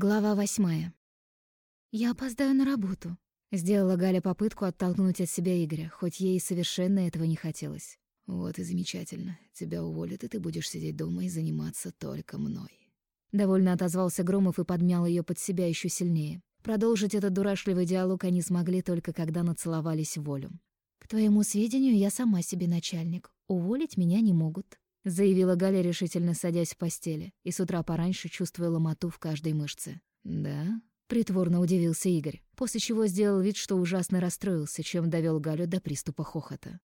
Глава восьмая. «Я опоздаю на работу», — сделала Галя попытку оттолкнуть от себя Игоря, хоть ей совершенно этого не хотелось. «Вот и замечательно. Тебя уволят, и ты будешь сидеть дома и заниматься только мной». Довольно отозвался Громов и подмял ее под себя еще сильнее. Продолжить этот дурашливый диалог они смогли только когда нацеловались волю. «К твоему сведению, я сама себе начальник. Уволить меня не могут», — заявила Галя, решительно садясь в постели, и с утра пораньше чувствуя ломоту в каждой мышце. «Да?» — притворно удивился Игорь, после чего сделал вид, что ужасно расстроился, чем довел Галю до приступа хохота.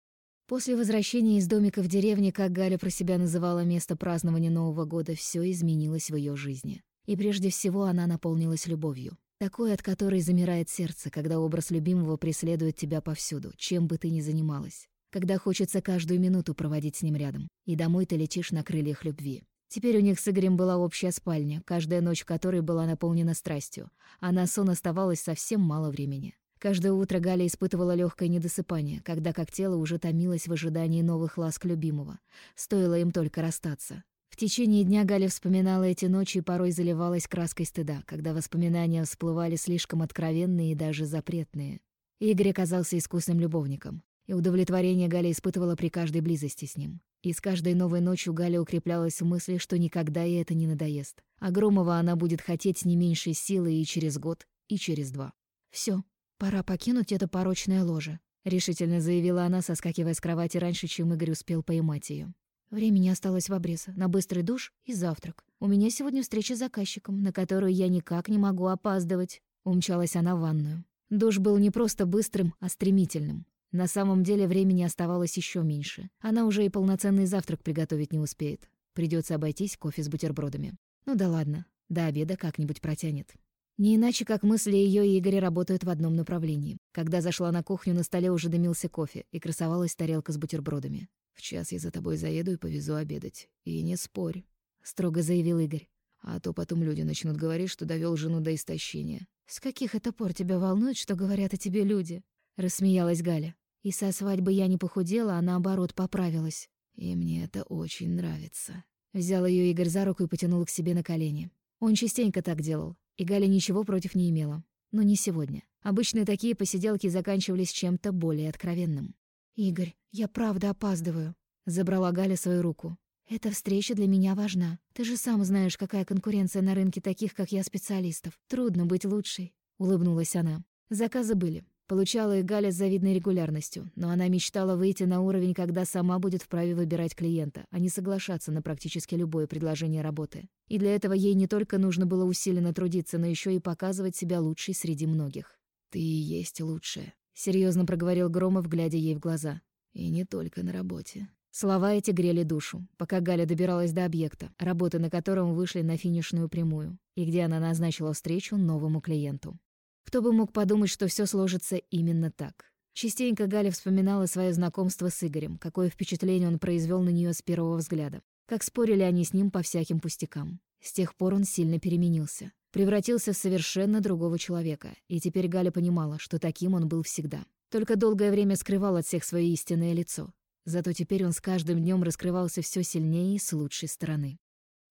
После возвращения из домика в деревне, как Галя про себя называла место празднования Нового года, все изменилось в ее жизни. И прежде всего она наполнилась любовью. Такой, от которой замирает сердце, когда образ любимого преследует тебя повсюду, чем бы ты ни занималась когда хочется каждую минуту проводить с ним рядом, и домой ты летишь на крыльях любви. Теперь у них с Игорем была общая спальня, каждая ночь в которой была наполнена страстью, а на сон оставалось совсем мало времени. Каждое утро Галя испытывала легкое недосыпание, когда как тело уже томилось в ожидании новых ласк любимого. Стоило им только расстаться. В течение дня Галя вспоминала эти ночи и порой заливалась краской стыда, когда воспоминания всплывали слишком откровенные и даже запретные. Игорь оказался искусным любовником. И удовлетворение Галя испытывала при каждой близости с ним. И с каждой новой ночью Галя укреплялась в мысли, что никогда ей это не надоест. Громова она будет хотеть не меньшей силы и через год, и через два. Все, пора покинуть это порочное ложе», — решительно заявила она, соскакивая с кровати раньше, чем Игорь успел поймать ее. «Времени осталось в обрез, на быстрый душ и завтрак. У меня сегодня встреча с заказчиком, на которую я никак не могу опаздывать». Умчалась она в ванную. Душ был не просто быстрым, а стремительным. На самом деле времени оставалось еще меньше. Она уже и полноценный завтрак приготовить не успеет. Придется обойтись кофе с бутербродами. Ну да ладно, до обеда как-нибудь протянет. Не иначе, как мысли ее и Игоря работают в одном направлении. Когда зашла на кухню, на столе уже дымился кофе и красовалась тарелка с бутербродами. «В час я за тобой заеду и повезу обедать. И не спорь», — строго заявил Игорь. «А то потом люди начнут говорить, что довел жену до истощения». «С каких это пор тебя волнует, что говорят о тебе люди?» — рассмеялась Галя. И со свадьбы я не похудела, а наоборот поправилась. И мне это очень нравится. Взял ее Игорь за руку и потянул к себе на колени. Он частенько так делал, и Галя ничего против не имела. Но не сегодня. Обычно такие посиделки заканчивались чем-то более откровенным. «Игорь, я правда опаздываю», — забрала Галя свою руку. «Эта встреча для меня важна. Ты же сам знаешь, какая конкуренция на рынке таких, как я, специалистов. Трудно быть лучшей», — улыбнулась она. Заказы были. Получала их Галя с завидной регулярностью, но она мечтала выйти на уровень, когда сама будет вправе выбирать клиента, а не соглашаться на практически любое предложение работы. И для этого ей не только нужно было усиленно трудиться, но еще и показывать себя лучшей среди многих. «Ты и есть лучшая», — серьезно проговорил Громов, глядя ей в глаза. «И не только на работе». Слова эти грели душу, пока Галя добиралась до объекта, работы на котором вышли на финишную прямую, и где она назначила встречу новому клиенту. Кто бы мог подумать, что все сложится именно так. Частенько Галя вспоминала свое знакомство с Игорем, какое впечатление он произвел на нее с первого взгляда. Как спорили они с ним по всяким пустякам. С тех пор он сильно переменился. Превратился в совершенно другого человека, и теперь Галя понимала, что таким он был всегда. Только долгое время скрывал от всех свое истинное лицо. Зато теперь он с каждым днем раскрывался все сильнее и с лучшей стороны.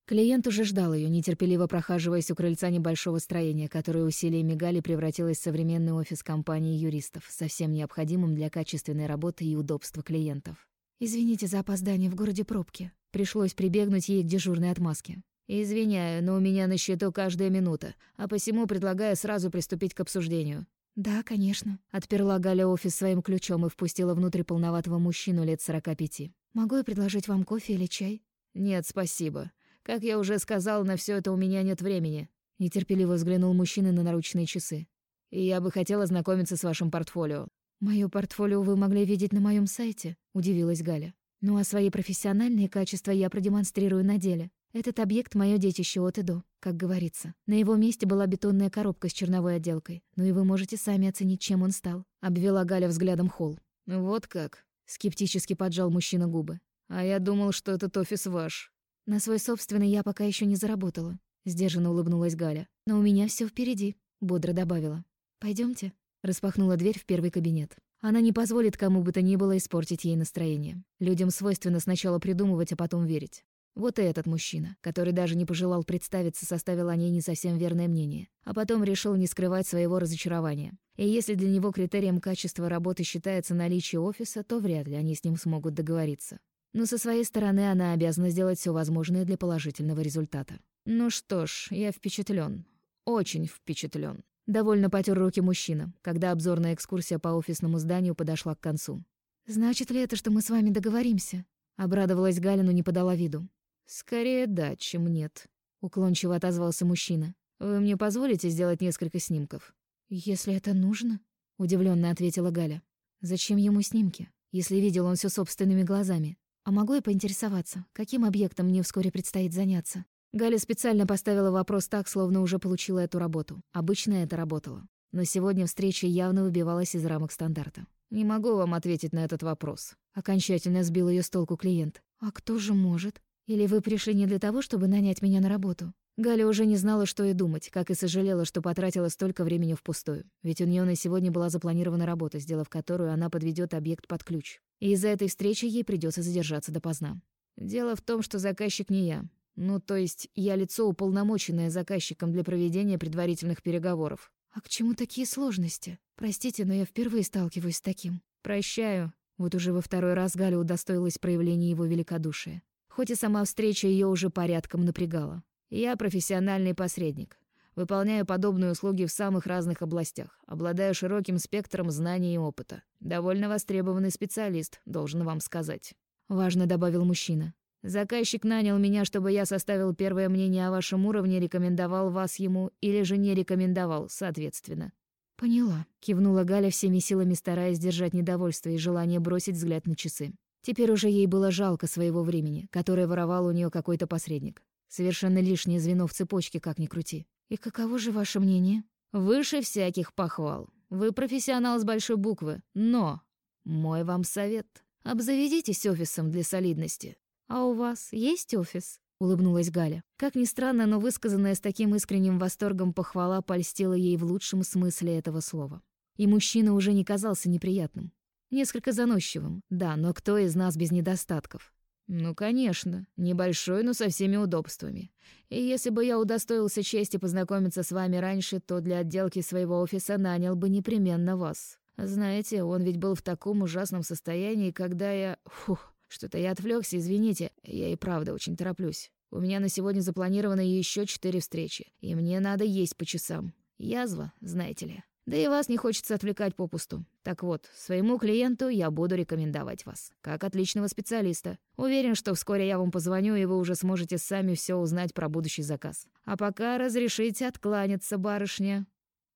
Клиент уже ждал ее, нетерпеливо прохаживаясь у крыльца небольшого строения, которое усилиями Гали превратилось в современный офис компании юристов, совсем необходимым для качественной работы и удобства клиентов. «Извините за опоздание в городе пробки». Пришлось прибегнуть ей к дежурной отмазке. «Извиняю, но у меня на счету каждая минута, а посему предлагаю сразу приступить к обсуждению». «Да, конечно». Отперла Галя офис своим ключом и впустила внутрь полноватого мужчину лет сорока пяти. «Могу я предложить вам кофе или чай?» «Нет, спасибо. Как я уже сказал, на все это у меня нет времени. Нетерпеливо взглянул мужчина на наручные часы. И я бы хотела ознакомиться с вашим портфолио. Моё портфолио вы могли видеть на моем сайте, удивилась Галя. Ну а свои профессиональные качества я продемонстрирую на деле. Этот объект — мое детище от и до, как говорится. На его месте была бетонная коробка с черновой отделкой. Ну и вы можете сами оценить, чем он стал. Обвела Галя взглядом холл. «Вот как?» — скептически поджал мужчина губы. «А я думал, что этот офис ваш». На свой собственный я пока еще не заработала. Сдержанно улыбнулась Галя. Но у меня все впереди, бодро добавила. Пойдемте. Распахнула дверь в первый кабинет. Она не позволит кому бы то ни было испортить ей настроение. Людям свойственно сначала придумывать, а потом верить. Вот и этот мужчина, который даже не пожелал представиться, составил о ней не совсем верное мнение, а потом решил не скрывать своего разочарования. И если для него критерием качества работы считается наличие офиса, то вряд ли они с ним смогут договориться. Но со своей стороны она обязана сделать все возможное для положительного результата. Ну что ж, я впечатлен, Очень впечатлен. Довольно потер руки мужчина, когда обзорная экскурсия по офисному зданию подошла к концу. «Значит ли это, что мы с вами договоримся?» Обрадовалась Галя, но не подала виду. «Скорее да, чем нет», — уклончиво отозвался мужчина. «Вы мне позволите сделать несколько снимков?» «Если это нужно», — удивленно ответила Галя. «Зачем ему снимки, если видел он все собственными глазами? А могу я поинтересоваться, каким объектом мне вскоре предстоит заняться?» Галя специально поставила вопрос так, словно уже получила эту работу. Обычно это работало. Но сегодня встреча явно выбивалась из рамок стандарта. «Не могу вам ответить на этот вопрос». Окончательно сбил ее с толку клиент. «А кто же может? Или вы пришли не для того, чтобы нанять меня на работу?» Галя уже не знала, что и думать, как и сожалела, что потратила столько времени впустую. Ведь у нее на сегодня была запланирована работа, сделав которую она подведет объект под ключ. И из-за этой встречи ей придется задержаться допоздна. Дело в том, что заказчик не я. Ну, то есть я лицо, уполномоченное заказчиком для проведения предварительных переговоров. А к чему такие сложности? Простите, но я впервые сталкиваюсь с таким. Прощаю. Вот уже во второй раз Галя удостоилась проявления его великодушия. Хоть и сама встреча ее уже порядком напрягала. Я профессиональный посредник. Выполняю подобные услуги в самых разных областях, обладаю широким спектром знаний и опыта. Довольно востребованный специалист, должен вам сказать. Важно добавил мужчина. Заказчик нанял меня, чтобы я составил первое мнение о вашем уровне, рекомендовал вас ему или же не рекомендовал, соответственно. Поняла, кивнула Галя всеми силами, стараясь держать недовольство и желание бросить взгляд на часы. Теперь уже ей было жалко своего времени, которое воровал у нее какой-то посредник. Совершенно лишнее звено в цепочке, как ни крути. И каково же ваше мнение? Выше всяких похвал. Вы профессионал с большой буквы. Но мой вам совет. Обзаведитесь офисом для солидности. А у вас есть офис? улыбнулась Галя. Как ни странно, но высказанная с таким искренним восторгом похвала польстила ей в лучшем смысле этого слова. И мужчина уже не казался неприятным. Несколько заносчивым, да, но кто из нас без недостатков? Ну, конечно, небольшой, но со всеми удобствами. И если бы я удостоился чести познакомиться с вами раньше, то для отделки своего офиса нанял бы непременно вас. Знаете, он ведь был в таком ужасном состоянии, когда я... Фух, что-то я отвлекся, извините. Я и правда очень тороплюсь. У меня на сегодня запланировано еще четыре встречи, и мне надо есть по часам. Язва, знаете ли. Да и вас не хочется отвлекать попусту. Так вот, своему клиенту я буду рекомендовать вас, как отличного специалиста. Уверен, что вскоре я вам позвоню, и вы уже сможете сами все узнать про будущий заказ. А пока разрешите откланяться, барышня.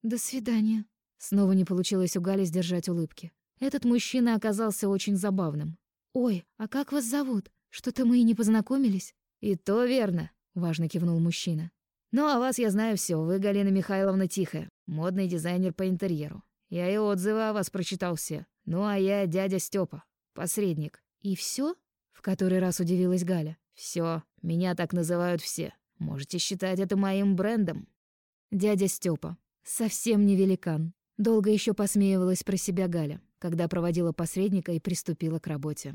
До свидания. Снова не получилось у Гали сдержать улыбки. Этот мужчина оказался очень забавным. «Ой, а как вас зовут? Что-то мы и не познакомились». «И то верно», — важно кивнул мужчина. «Ну, о вас я знаю все. Вы, Галина Михайловна Тихая, модный дизайнер по интерьеру. Я и отзывы о вас прочитал все. Ну, а я дядя Степа, посредник. И все? В который раз удивилась Галя. Все, меня так называют все. Можете считать это моим брендом. Дядя Степа. Совсем не великан. Долго еще посмеивалась про себя Галя, когда проводила посредника и приступила к работе.